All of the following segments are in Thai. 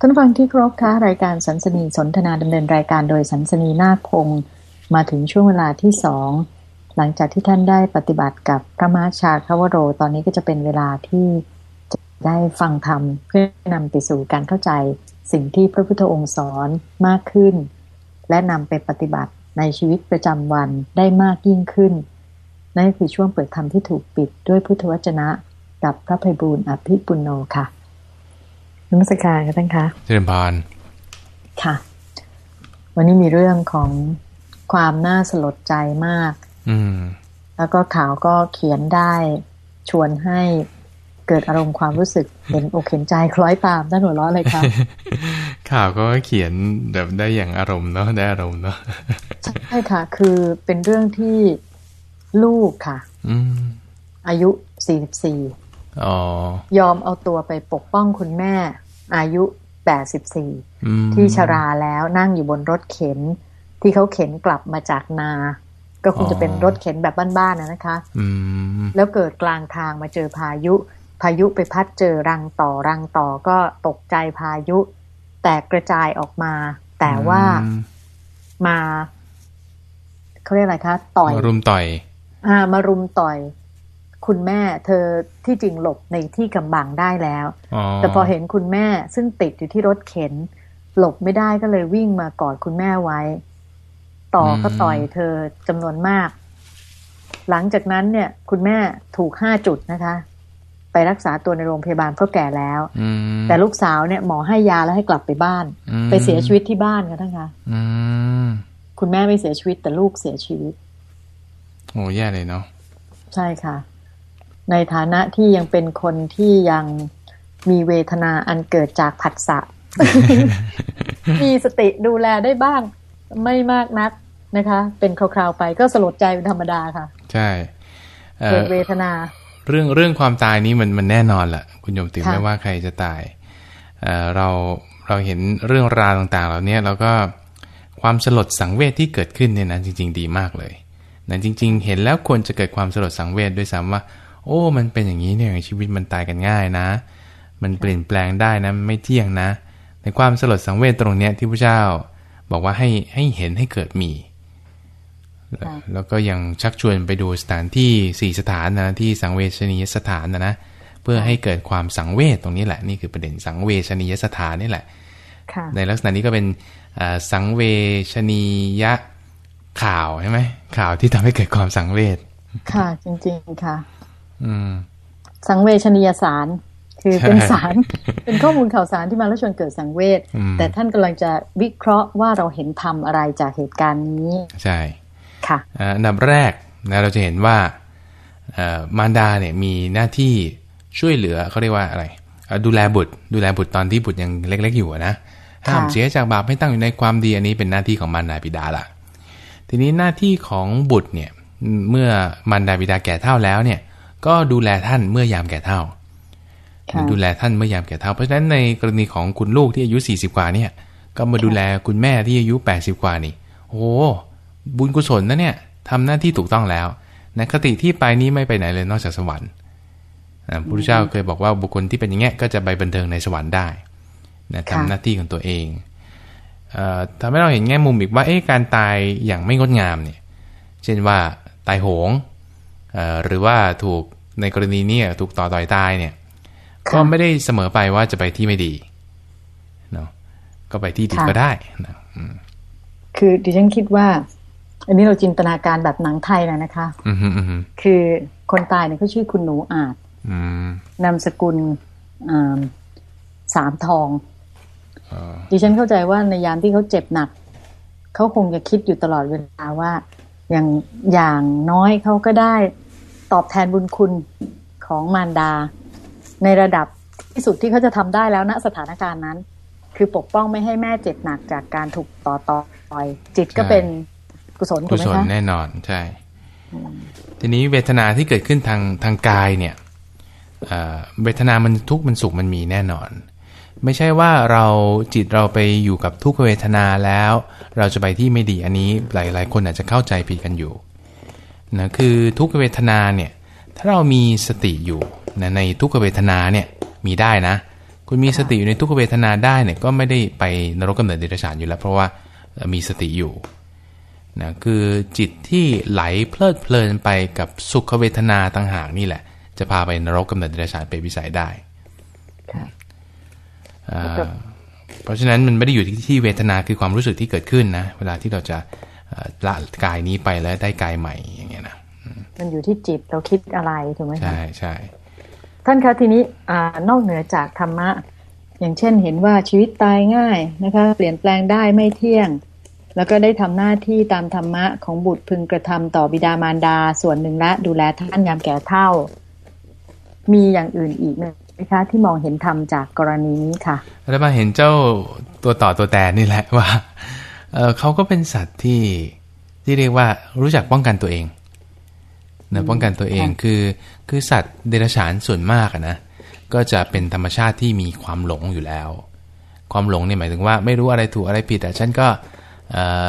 ท่านฟังที่ครบค่ะรายการสันสนีสนทนาดำเนินรายการโดยสันสนีนาคพงศ์มาถึงช่วงเวลาที่สองหลังจากที่ท่านได้ปฏิบัติกับพระมาชาคาวโร ตอนนี้ก็จะเป็นเวลาที่จะได้ฟังธรรมเพื่อนำไปสู่การเข้าใจสิ่งที่พระพุทธองค์สอนมากขึ้น และนำไปปฏิบัติในชีวิตประจำวันได้มากยิ่งขึ้น นั่นคือช่วงเปิดธรรมที่ถูกปิดด้วยพุทธวจนะ กับพระภัยบูรณ์อภิปุโนค่ะ นมัสการกันท่านคะเจริญพรค่ะ วันนี้มีเรื่องของความน่าสลดใจมาก อืม แล้วก็ข่าวก็เขียนได้ชวนให้เกิดอารมณ์ความรู้สึกเห็นอกเห็นใจคล้อยตามด้านหัวล้อเลยค่ะข่าวก็เขียนแบบได้อย่างอารมณ์เนาะได้อารมณ์เนาะใช่ค่ะ คือเป็นเรื่องที่ลูกค่ะอืมอายุสี่สิบสี่ ยอมเอาตัวไปปกป้องคุณแม่ อายุแปดสิบสี่ที่ชราแล้วนั่งอยู่บนรถเข็น ที่เขาเข็นกลับมาจากนา ก็คงจะเป็นรถเข็นแบบบ้านๆนะนะคะแล้วเกิดกลางทางมาเจอพายุ พายุไปพัดเจอรังต่อรังต่อก็ตกใจพายุ แตกกระจายออกมา แต่ว่ามาเขาเรียกอะไรคะ ต่อยรุมต่อย อ่ามารุมต่อย คุณแม่เธอที่จริงหลบในที่กำบังได้แล้ว แต่พอเห็นคุณแม่ซึ่งติดอยู่ที่รถเข็น หลบไม่ได้ก็เลยวิ่งมากอดคุณแม่ไว้ ต่อก็ต่อยเธอจำนวนมาก หลังจากนั้นเนี่ย คุณแม่ถูกห้าจุดนะคะ ไปรักษาตัวในโรงพยาบาลเพราะแก่แล้ว แต่ลูกสาวเนี่ยหมอให้ยาแล้วให้กลับไปบ้าน ไปเสียชีวิตที่บ้านกันทั้งคะคุณแม่ไม่เสียชีวิตแต่ลูกเสียชีวิตโอ้แย่เลยเนาะใช่ค่ะ ในฐานะที่ยังเป็นคนที่ยังมีเวทนาอันเกิดจากผัสสะมีสติดูแลได้บ้าง ไม่มากนักนะคะ เป็นคราวๆไปก็สลดใจเป็นธรรมดาค่ะ ใช่เกิดเวทนา เรื่องเรื่องความตายนี้มันมันแน่นอนแหละคุณโยมติไม่ว่าใครจะตายเเราเราเห็นเรื่องราวต่างๆ เหล่านี้เราก็ความสลดสังเวชที่เกิดขึ้นเนี่ยนะจริง ๆ ดีมากเลยนะจริง ๆ เห็นแล้วควรจะเกิดความสลดสังเวชด้วยซ้ำว่า โอ้ มันเป็นอย่างนี้เนี่ยชีวิตมันตายกันง่ายนะ มันเปลี่ยนแปลงได้นะไม่เที่ยงนะ ในความสลดสังเวชตรงเนี้ยที่พระเจ้าบอกว่าให้ให้เห็นให้เกิดมี แล้วก็ยังชักชวนไปดูสถานที่สี่สถานนะที่สังเวชนียสถานนะนะเพื่อให้เกิดความสังเวชตรงนี้แหละนี่คือประเด็นสังเวชนียสถานนี่แหละในลักษณะนี้ก็เป็นสังเวชนียะข่าวใช่ไหมข่าวที่ทำให้เกิดความสังเวชค่ะจริงๆค่ะ สังเวชนียสาร คือเป็นสาร เป็นข้อมูลข่าวสารที่มาแล้วชวนเกิดสังเวชแต่ท่านกำลังจะวิเคราะห์ว่าเราเห็นทำอะไรจากเหตุการณ์นี้ ใช่ค่ะอันดับแรกนะเราจะเห็นว่ามารดาเนี่ยมีหน้าที่ช่วยเหลือเขาเรียกว่าอะไรดูแลบุตร ดูแลบุตรตอนที่บุตรยังเล็ก ๆ อยู่นะห้ามเสียจากบาปให้ตั้งอยู่ในความดีอันนี้เป็นหน้าที่ของมารดาบิดาละทีนี้หน้าที่ของบุตรเนี่ยเมื่อมารดาบิดาแก่เท่าแล้วเนี่ย ก็ดูแลท่านเมื่อยามแก่เท่า ดูแลท่านเมื่อยามแก่เท่า เพราะฉะนั้นในกรณีของคุณลูกที่อายุสี่สิบกว่าเนี่ย ก็มาดูแลคุณแม่ที่อายุแปดสิบกว่านี่ โอ้บุญกุศลนะเนี่ยทำหน้าที่ถูกต้องแล้วนคติที่ไปนี้ไม่ไปไหนเลยนอกจากสวรรค์พระพุทธเจ้าเคยบอกว่าบุคคลที่เป็นอย่างเงี้ยก็จะไปบันเทิงในสวรรค์ได้นะทำหน้าที่ของตัวเองอทำให้เราเห็นแง่มุมอีกว่าเอ๊ะการตายอย่างไม่งดงามเนี่ย เช่นว่าตายโหงหรือว่าถูก ในกรณีนี้ถูกต่อต่อยตายเนี่ย ก็ไม่ได้เสมอไปว่าจะไปที่ไม่ดีเนาะก็ไปที่ดีก็ได้นะคือดิฉันคิดว่า อันนี้เราจินตนาการแบบหนังไทยนะนะคะคือคนตายเนี่ยเขาชื่อคุณหนูอาจนามสกุลสามทองดิฉันเข้าใจว่าในยามที่เขาเจ็บหนัก เขาคงจะคิดอยู่ตลอดเวลาว่า อย่างอย่างน้อยเขาก็ได้ ตอบแทนบุญคุณของมารดา ในระดับที่สุดที่เขาจะทำได้แล้วณสถานการณ์นั้น คือปกป้องไม่ให้แม่เจ็บหนักจากการถูกต่อต่อยจิตก็เป็นกุศลกุศลแน่นอนใช่ ทีนี้เวทนาที่เกิดขึ้นทางทางกายเนี่ยเวทนามันทุกข์มันสุขมันมีแน่นอน ไม่ใช่ว่าเราจิตเราไปอยู่กับทุกขเวทนาแล้ว เราจะไปที่ไม่ดีอันนี้หลาย ๆ คนอาจจะเข้าใจผิดกันอยู่ นะคือทุกขเวทนาเนี่ยถ้าเรามีสติอยู่นะในทุกขเวทนาเนี่ยมีได้นะ คุณมีสติอยู่ในทุกเวทนาได้เนี่ยก็ไม่ได้ไปนรกกำเนิดเดรัจฉานอยู่แล้ว เพราะว่ามีสติอยู่นะคือจิตที่ไหลเพลิดเพลินไปกับสุขเวทนาต่างหากนี่แหละ จะพาไปนรกกำเนิดเดรัจฉานเป็นวิสัยได้เพราะฉะนั้นมันไม่ได้อยู่ที่ที่เวทนาคือความรู้สึกที่เกิดขึ้นนะ เวลาที่เราจะ ละกายนี้ไปแล้วได้กายใหม่อย่างเงี้ยนะมันอยู่ที่จิตเราคิดอะไรถูกไหมคะใช่ใช่ท่านคะทีนี้อนอกเหนือจากธรรมะ อย่างเช่นเห็นว่าชีวิตตายง่ายนะคะ เปลี่ยนแปลงได้ไม่เที่ยง แล้วก็ได้ทำหน้าที่ตามธรรมะของบุตรพึงกระทำต่อบิดามารดาส่วนหนึ่งและดูแลท่านยามแก่เท่า มีอย่างอื่นอีกไหมคะที่มองเห็นธรรมจากกรณีนี้ค่ะแล้วมาเห็นเจ้าตัวต่อตัวแตนนี่แหละว่า เเขาก็เป็นสัตว์ที่ที่เรียกว่ารู้จักป้องกันตัวเองนะป้องกันตัวเองคือคือสัตว์เดรัจฉานส่วนมากนะก็จะเป็นธรรมชาติที่มีความหลงอยู่แล้ว ความหลงเนี่ยหมายถึงว่าไม่รู้อะไรถูกอะไรผิดแต่ฉันก็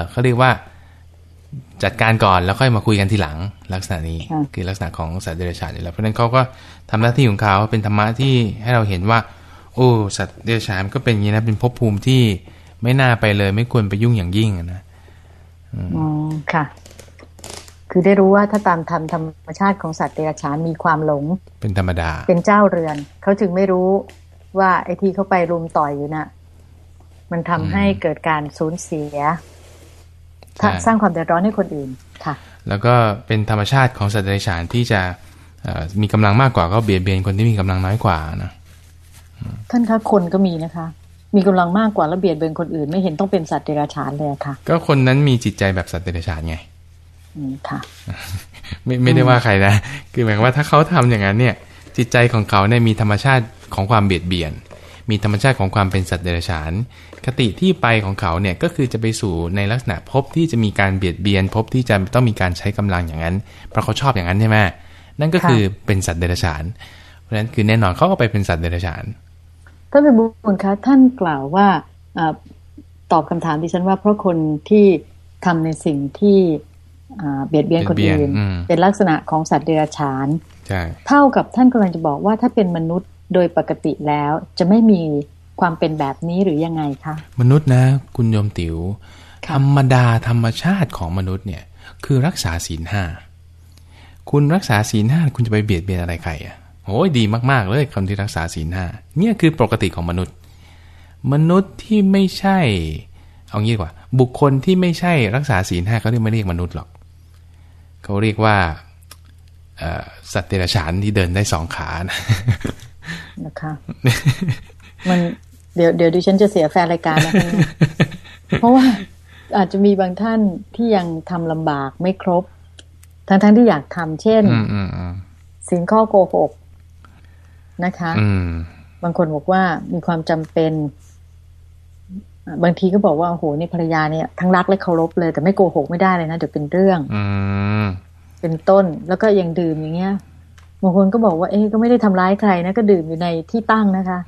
เขาเรียกว่าจัดการก่อนแล้วค่อยมาคุยกันทีหลังลักษณะนี้คือลักษณะของสัตว์เดรัจฉานอยู่แล้วเพราะฉะนั้นเขาก็ทำหน้าที่ของเขาเป็นธรรมะที่ให้เราเห็นว่าโอ้สัตว์เดรัจฉานก็เป็นอย่างนี้นะเป็นภพภูมิที่ ไม่น่าไปเลย ไม่ควรไปยุ่งอย่างยิ่งนะอ๋อค่ะ คือได้รู้ว่าถ้าตามธรรมธรรมชาติของสัตว์เดรัจฉานมีความหลง เป็นธรรมดา เป็นเจ้าเรือน เขาจึงไม่รู้ว่าไอ้ที่เขาไปรุมต่อยอยู่นะ่ะ มันทำให้เกิดการสูญเสียสร้างความเดือดร้อนให้คนอื่นค่ะ แล้วก็เป็นธรรมชาติของสัตว์เดรัจฉานที่จะมีกำลังมากกว่าก็เบียดเบียนคนที่มีกำลังน้อยกว่านะท่านคะคนก็มีนะคะ มีกำลังมากกว่าแล้วเบียดเบียนคนอื่น ไม่เห็นต้องเป็นสัตว์เดรัจฉานเลยค่ะ ก็คนนั้นมีจิตใจแบบสัตว์เดรัจฉานไงค่ะ ไม่ไม่ได้ว่าใครนะคือหมายว่าถ้าเขาทำอย่างนั้นเนี่ย จิตใจของเขาเนี่ยมีธรรมชาติของความเบียดเบียน มีธรรมชาติของความเป็นสัตว์เดรัจฉาน คติที่ไปของเขาเนี่ยก็คือจะไปสู่ในลักษณะพบที่จะมีการเบียดเบียน พบที่จะต้องมีการใช้กำลังอย่างนั้นเพราะเขาชอบอย่างนั้นใช่ไหมนั่นก็คือเป็นสัตว์เดรัจฉาน เพราะฉะนั้นคือแน่นอนเขาก็ไปเป็นสัตว์เดรัจฉาน ท่านเป็นบุญคะท่านกล่าวว่าตอบคำถามดิฉันว่าเพราะคนที่ทำในสิ่งที่เบียดเบียนคนอื่นเป็นลักษณะของสัตว์เดรัจฉานเท่ากับท่านกำลังจะบอกว่าถ้าเป็นมนุษย์โดยปกติแล้วจะไม่มีความเป็นแบบนี้หรือยังไงคะมนุษย์นะ คุณโยมติว๋วธรรมดาธรรมชาติของมนุษย์เนี่ย คือรักษาศีลห้าคุณรักษาศีลห้าคุณจะไปเบียดเบียนอะไรใครอะ โอ้ยดีมากๆเลยคนที่รักษาศีลห้าเนี่ยคือปกติของมนุษย์ มนุษย์ที่ไม่ใช่ เอางี้ดีกว่า บุคคลที่ไม่ใช่รักษาศีลห้าเขาเรียกไม่เรียกมนุษย์หรอกเขาเรียกว่าสัตว์เดรัจฉานที่เดินได้สองขานะนะคะมันเดี๋ยวเดี๋ยวดิฉันจะเสียแฟนรายการนะคะเพราะว่าอาจจะมีบางท่านที่ยังทำลำบากไม่ครบ ทั้งทั้งที่อยากทำเช่นสินข้อโกหก นะคะบางคนบอกว่ามีความจำเป็น บางทีก็บอกว่าโอ้โหนี่ภรรยาเนี่ยทั้งรักและเคารพเลย แต่ไม่โกหกไม่ได้เลยนะเดี๋ยวเป็นเรื่องเป็นต้นแล้วก็ยังดื่มอย่างเงี้ยบางคนก็บอกว่าเอ๊ก็ไม่ได้ทำร้ายใครนะก็ดื่มอยู่ในที่ตั้งนะคะ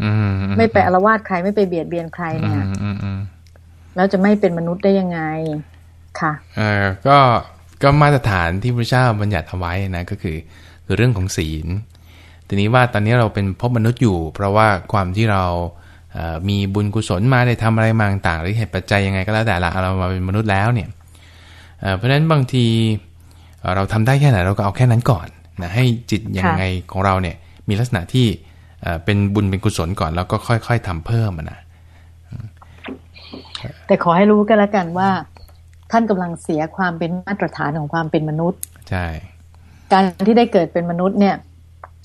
ไม่ไปอารวาสใครไม่ไปเบียดเบียนใครเนี่ยแล้วจะไม่เป็นมนุษย์ได้ยังไงค่ะ เออก็ก็มาตรฐานที่พระเจ้าบัญญัติเอาไว้นะก็คือคือเรื่องของศีล ทีนี้ว่าตอนนี้เราเป็นพบมนุษย์อยู่ เพราะว่าความที่เรามีบุญกุศลมาได้ทำอะไรมาต่างหรือเหตุปัจจัยยังไงก็แล้วแต่ละเรามาเป็นมนุษย์แล้วเนี่ยเพราะฉะนั้นบางทีเราทำได้แค่ไหนเราก็เอาแค่นั้นก่อนนะให้จิตยังไงของเราเนี่ยมีลักษณะที่เป็นบุญเป็นกุศลก่อนแล้วก็ค่อย ๆทำเพิ่มนะแต่ขอให้รู้กันแล้วกันว่า ท่านกำลังเสียความเป็นมาตรฐานของความเป็นมนุษย์ใช่การที่ได้เกิดเป็นมนุษย์เนี่ย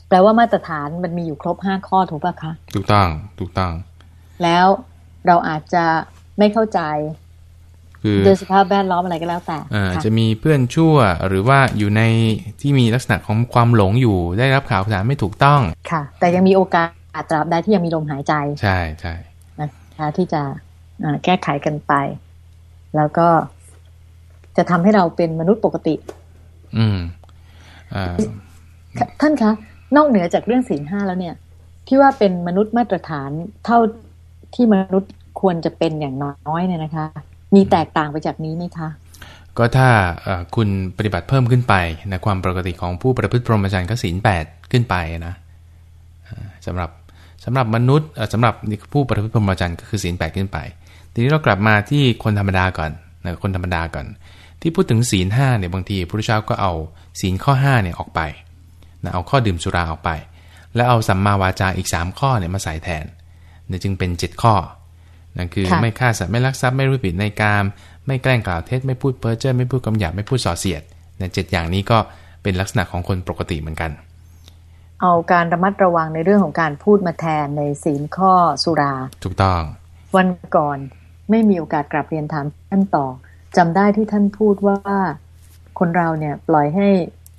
แปลว่ามาตรฐานมันมีอยู่ครบห้าข้อถูกปะคะ ถูกต้อง ถูกต้อง แล้วเราอาจจะไม่เข้าใจคือโดยสภาพแวดล้อมอะไรก็แล้วแต่จะมีเพื่อนชั่วหรือว่าอยู่ในที่มีลักษณะของความหลงอยู่ได้รับข่าวสารไม่ถูกต้องค่ะ แต่ยังมีโอกาสตราบใดที่ยังมีลมหายใจ ใช่ใช่นะคะที่จะแก้ไขกันไป แล้วก็จะทำให้เราเป็นมนุษย์ปกติ อืมท่านคะ นอกเหนือจากเรื่องสี่ห้าแล้วเนี่ย ที่ว่าเป็นมนุษย์มาตรฐานเท่าที่มนุษย์ควรจะเป็นอย่างน้อยเนี่ยนะคะ มีแตกต่างไปจากนี้ไหมคะ ก็ถ้าคุณปฏิบัติเพิ่มขึ้นไปนะความปกติของผู้ประพฤติพรหมจรรย์ก็ศีลแปดขึ้นไปนะสำหรับสำหรับมนุษย์สำหรับผู้ปฏิบัติพรหมจรรย์ก็คือศีลแปดขึ้นไป ทีนี้เรากลับมาที่คนธรรมดาก่อนนะคนธรรมดาก่อน ที่พูดถึงศีลห้าเนี่ยบางทีพระเจ้าก็เอาศีลข้อ5เนี่ยออกไป นะเอาข้อดื่มสุราออกไป แล้วเอาสัมมาวาจาอีก 3 ข้อเนี่ยมาใส่แทนเนี่ยจึงเป็น 7 ข้อนั่นคือไม่ฆ่าสัตว์ไม่ลักทรัพย์ไม่รู้ผิดในกาม ไม่แกล้งกล่าวเท็จไม่พูดเพ้อเจ้อไม่พูดคำหยาบไม่พูดส่อเสียดเนี่ยเจ็ดอย่างนี้ก็เป็นลักษณะของคนปกติเหมือนกัน เอาการระมัดระวังในเรื่องของการพูดมาแทนในศีลข้อสุรา ถูกต้อง วันก่อนไม่มีโอกาสกลับเรียนถามท่านต่อจำได้ที่ท่านพูดว่าคนเราเนี่ยปล่อยให้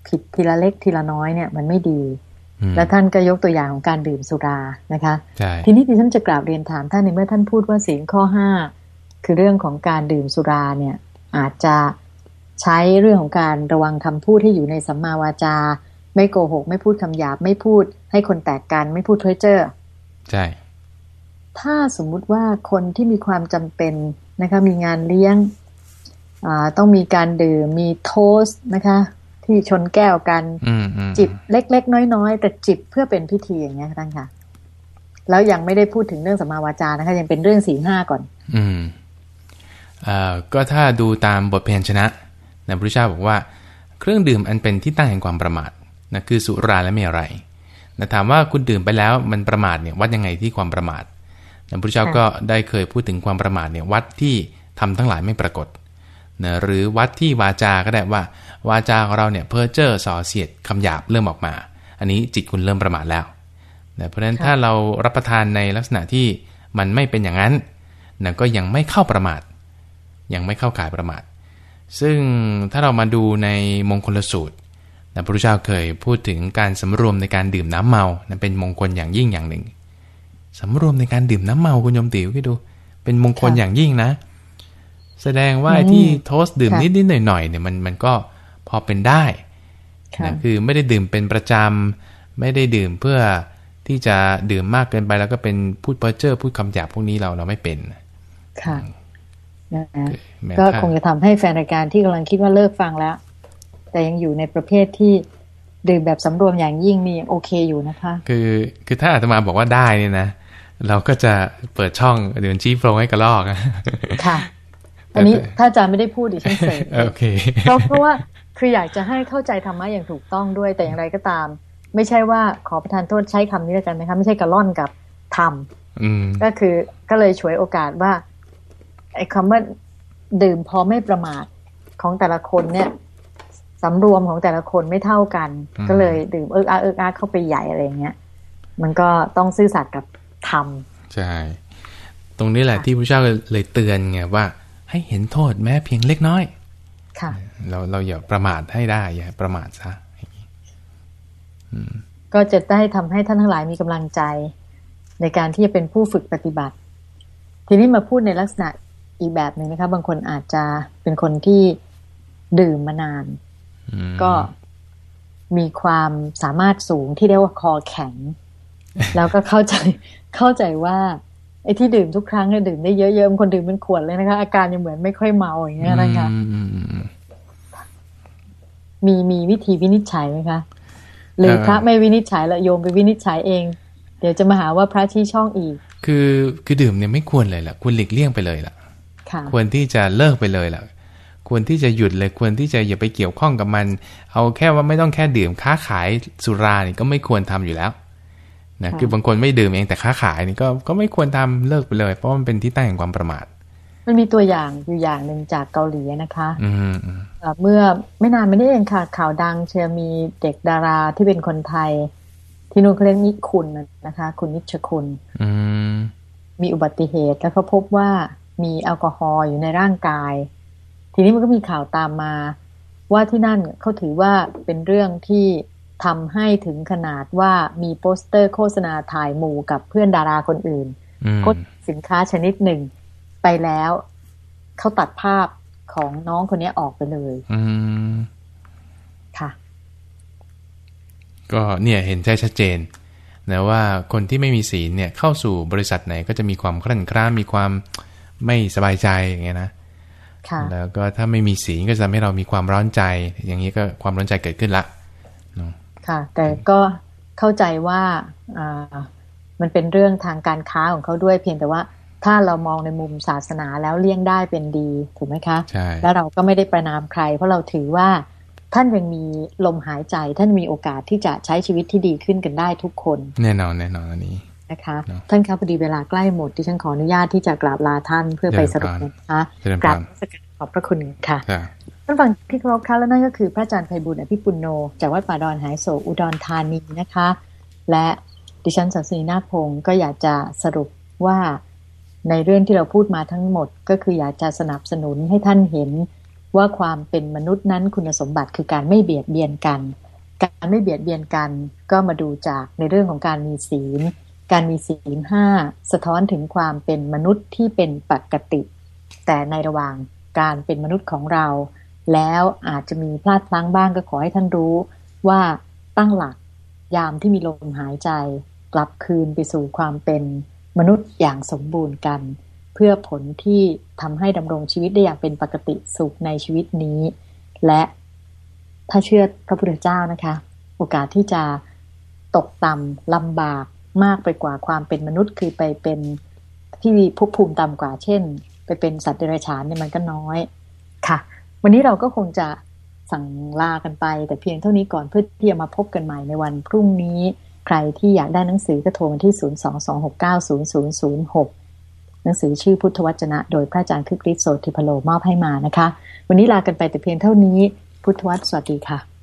ผิดทีละเล็กทีละน้อยเนี่ยมันไม่ดี และท่านก็ยกตัวอย่างของการดื่มสุรานะคะ ทีนี้ดิฉันจะกราบเรียนถามท่านในเมื่อท่านพูดว่าศีลข้อห้าคือเรื่องของการดื่มสุราเนี่ยอาจจะใช้เรื่องของการระวังคำพูดให้อยู่ในสัมมาวาจา ไม่โกหก ไม่พูดคำหยาบ ไม่พูด ให้คนแตกกันไม่พูดเพ้อเจ้อใช่ ถ้าสมมุติว่าคนที่มีความจำเป็นนะคะ มีงานเลี้ยงต้องมีการดื่มมีโทสนะคะ ที่ชนแก้วกัน จิบเล็กๆ น้อยๆ แต่จิบเพื่อเป็นพิธีอย่างเงี้ยท่านค่ะ แล้วยังไม่ได้พูดถึงเรื่องสัมมาวาจานะคะ ยังเป็นเรื่องสี่ห้าก่อน อืมอ่าก็ถ้าดูตามบทเพลงชนะนะพระเจ้าบอกว่า เครื่องดื่มอันเป็นที่ตั้งแห่งความประมาทนะคือสุราและเมรัยนะถามว่าคุณดื่มไปแล้วมันประมาทเนี่ยวัดยังไงที่ความประมาทนะพระเจ้าก็ได้เคยพูดถึงความประมาทเนี่ยวัดที่ทำทั้งหลายไม่ปรากฏนะหรือวัดที่วาจาก็ได้ว่า วาจาของเราเนี่ยเพ้อเจ้อส่อเสียดคำหยาบเริ่มออกมา อันนี้จิตคุณเริ่มประมาทแล้วนะเพราะฉะนั้นถ้าเรารับประทานในลักษณะที่มันไม่เป็นอย่างนั้นนะก็ยังไม่เข้าประมาท ยังไม่เข้าข่ายประมาท ซึ่งถ้าเรามาดูในมงคลสูตรนะพระพุทธเจ้าเคยพูดถึงการสำรวมในการดื่มน้ำเมานะเป็นมงคลอย่างยิ่งอย่างหนึ่งสำรวมในการดื่มน้ำเมาคุณยมติ๋วคิดดู เป็นมงคลอย่างยิ่งนะ แสดงว่าที่โทสดื่มนิดนิดหน่อยหน่อยเนี่ยมันมันก็ พอเป็นได้นะคือไม่ได้ดื่มเป็นประจำ ไม่ได้ดื่มเพื่อที่จะดื่มมากเกินไปแล้วก็เป็นพูดเพ้อเจ้อพูดคำหยาบพวกนี้เราเราไม่เป็น ค่ะนะก็คงจะทำให้แฟนรายการที่กำลังคิดว่าเลิกฟังแล้ว แต่ยังอยู่ในประเภทที่ดื่มแบบสำรวมอย่างยิ่งนี่โอเคอยู่นะคะ คือคือถ้าอาตมาบอกว่าได้นี่นะ เราก็จะเปิดช่องเดือนชี้โปรงให้กระลอกค่ะ อันนี้ถ้าอาจารย์ไม่ได้พูดดิฉันเสยโอเคเพราะเพราะว่า คืออยากจะให้เข้าใจธรรมะอย่างถูกต้องด้วยแต่อย่างไรก็ตาม ไม่ใช่ว่าขอประทานโทษใช้คำนี้แล้วกันนะคะไม่ใช่กระล่อนกับทำก็คือก็เลยฉวยโอกาสว่าไอ้คำว่าดื่มพอไม่ประมาทของแต่ละคนเนี่ยสำรวมของแต่ละคนไม่เท่ากัน ก็เลยดื่มเอิกอาเอิกอาเข้าไปใหญ่อะไรเงี้ยมันก็ต้องซื่อสัตย์กับธรรมใช่ตรงนี้แหละที่พระเจ้าเลยเตือนไงว่า ให้เห็นโทษแม้เพียงเล็กน้อยค่ะ เราเราอย่าประมาทให้ได้ อย่าประมาทซะก็จะได้ทำให้ท่านทั้งหลายมีกำลังใจ ในการที่จะเป็นผู้ฝึกปฏิบัติ ทีนี้มาพูดในลักษณะอีกแบบหนึ่งนะคะ บางคนอาจจะเป็นคนที่ดื่มมานาน ก็มีความสามารถสูงที่เรียกว่าคอแข็ง แล้วก็เข้าใจเข้าใจว่าไอ้ที่ดื่มทุกครั้งเนี่ยดื่มได้เยอะๆบางคนดื่มเป็นขวดเลยนะคะ อาการยังเหมือนไม่ค่อยเมาอย่างเงี้ยนะคะ มีมีวิธีวินิจฉัยไหมคะ หรือพระไม่วินิจฉัยแล้วโยมไปวินิจฉัยเอง เดี๋ยวจะมาหาว่าพระชี้ช่องอีก คือคือดื่มเนี่ยไม่ควรเลยล่ะควรหลีกเลี่ยงไปเลยล่ะควรที่จะเลิกไปเลยล่ะ ควรที่จะหยุดเลยควรที่จะอย่าไปเกี่ยวข้องกับมัน เอาแค่ว่าไม่ต้องแค่ดื่มค้าขายสุรานี่ก็ไม่ควรทำอยู่แล้วนะคือบางคนไม่ดื่มเองแต่ค้าขายนี่ก็ก็ไม่ควรทำเลิกไปเลย เพราะมันเป็นที่ตั้งแห่งความประมาท มันมีตัวอย่างอยู่อย่างหนึ่งจากเกาหลีนะคะ อื เมื่อไม่นานไม่ได้เองค่ะ ข่าวดังเชื่อมีเด็กดาราที่เป็นคนไทย ที่นู่นเขาเรียกนิคุณนะคะ คุณนิชคุณมีอุบัติเหตุแล้วเขาพบว่ามีแอลกอฮอล์อยู่ในร่างกาย ทีนี้มันก็มีข่าวตามมา ว่าที่นั่นเขาถือว่าเป็นเรื่องที่ทำให้ถึงขนาดว่ามีโปสเตอร์โฆษณาถ่ายหมู่กับเพื่อนดาราคนอื่นโฆษสินค้าชนิดหนึ่งไปแล้วเขาตัดภาพ ของน้องคนนี้ออกไปเลย อืค่ะ ก็เนี่ยเห็นใช่ชัดเจนนะว่าคนที่ไม่มีศีลเนี่ยเข้าสู่บริษัทไหนก็จะมีความครั่นคร้ามีความไม่สบายใจอย่างเงี้ยนะแล้วก็ถ้าไม่มีศีลก็จะทำให้เรามีความร้อนใจ อย่างนี้ก็ความร้อนใจเกิดขึ้นละค่ะ แต่ก็เข้าใจว่ามันเป็นเรื่องทางการค้าของเขาด้วยเพียงแต่ว่า ถ้าเรามองในมุมศาสนาแล้วเลี่ยงได้เป็นดีถูกไหมคะใช่แล้วเราก็ไม่ได้ประนามใคร เพราะเราถือว่าท่านยังมีลมหายใจท่านมีโอกาสที่จะใช้ชีวิตที่ดีขึ้นกันได้ทุกคน แน่นอนแน่นอนอันนี้นะคะท่านครับพอดีเวลาใกล้หมดที่ฉันขออนุญาตที่จะกราบลาท่านเพื่อไปสรุปนะคะกราบขอบพระคุณค่ะท่านฟังที่เคารพค่ะแล้วนั่นก็คือพระอาจารย์ไพบุญอภิปุโน จากวัดป่าดอนหายโศอุดรธานีนะคะ และดิฉันสันสีนาพงศ์ก็อยากจะสรุปว่า ในเรื่องที่เราพูดมาทั้งหมด ก็คืออยากจะสนับสนุนให้ท่านเห็นว่าความเป็นมนุษย์นั้นคุณสมบัติคือการไม่เบียดเบียนกัน การไม่เบียดเบียนกัน ก็มาดูจากในเรื่องของการมีศีล การมีศีลห้าสะท้อนถึงความเป็นมนุษย์ที่เป็นปกติ แต่ในระหว่างการเป็นมนุษย์ของเรา แล้วอาจจะมีพลาดพลั้งบ้างก็ขอให้ท่านรู้ว่าตั้งหลักยามที่มีลมหายใจ กลับคืนไปสู่ความเป็น มนุษย์อย่างสมบูรณ์กัน เพื่อผลที่ทำให้ดำรงชีวิตได้อย่างเป็นปกติสุขในชีวิตนี้ และถ้าเชื่อพระพุทธเจ้านะคะ โอกาสที่จะตกต่ำลำบากมากไปกว่าความเป็นมนุษย์คือไปเป็นที่ภพภูมิต่ำกว่าเช่น ไปเป็นสัตว์เดรัจฉานเนี่ยมันก็น้อยค่ะ วันนี้เราก็คงจะสั่งลากันไป แต่เพียงเท่านี้ก่อนเพื่อที่จะมาพบกันใหม่ในวันพรุ่งนี้ ใครที่อยากได้หนังสือก็โทรมาที่ 022690006 หนังสือชื่อพุทธวจนะ โดยพระอาจารย์คึกฤทธิ์โสติพโลมอบให้มานะคะ วันนี้ลากันไปแต่เพียงเท่านี้ พุทธวจสวัสดีค่ะ